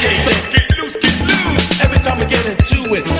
Get loose, get loose. Every time we get into it.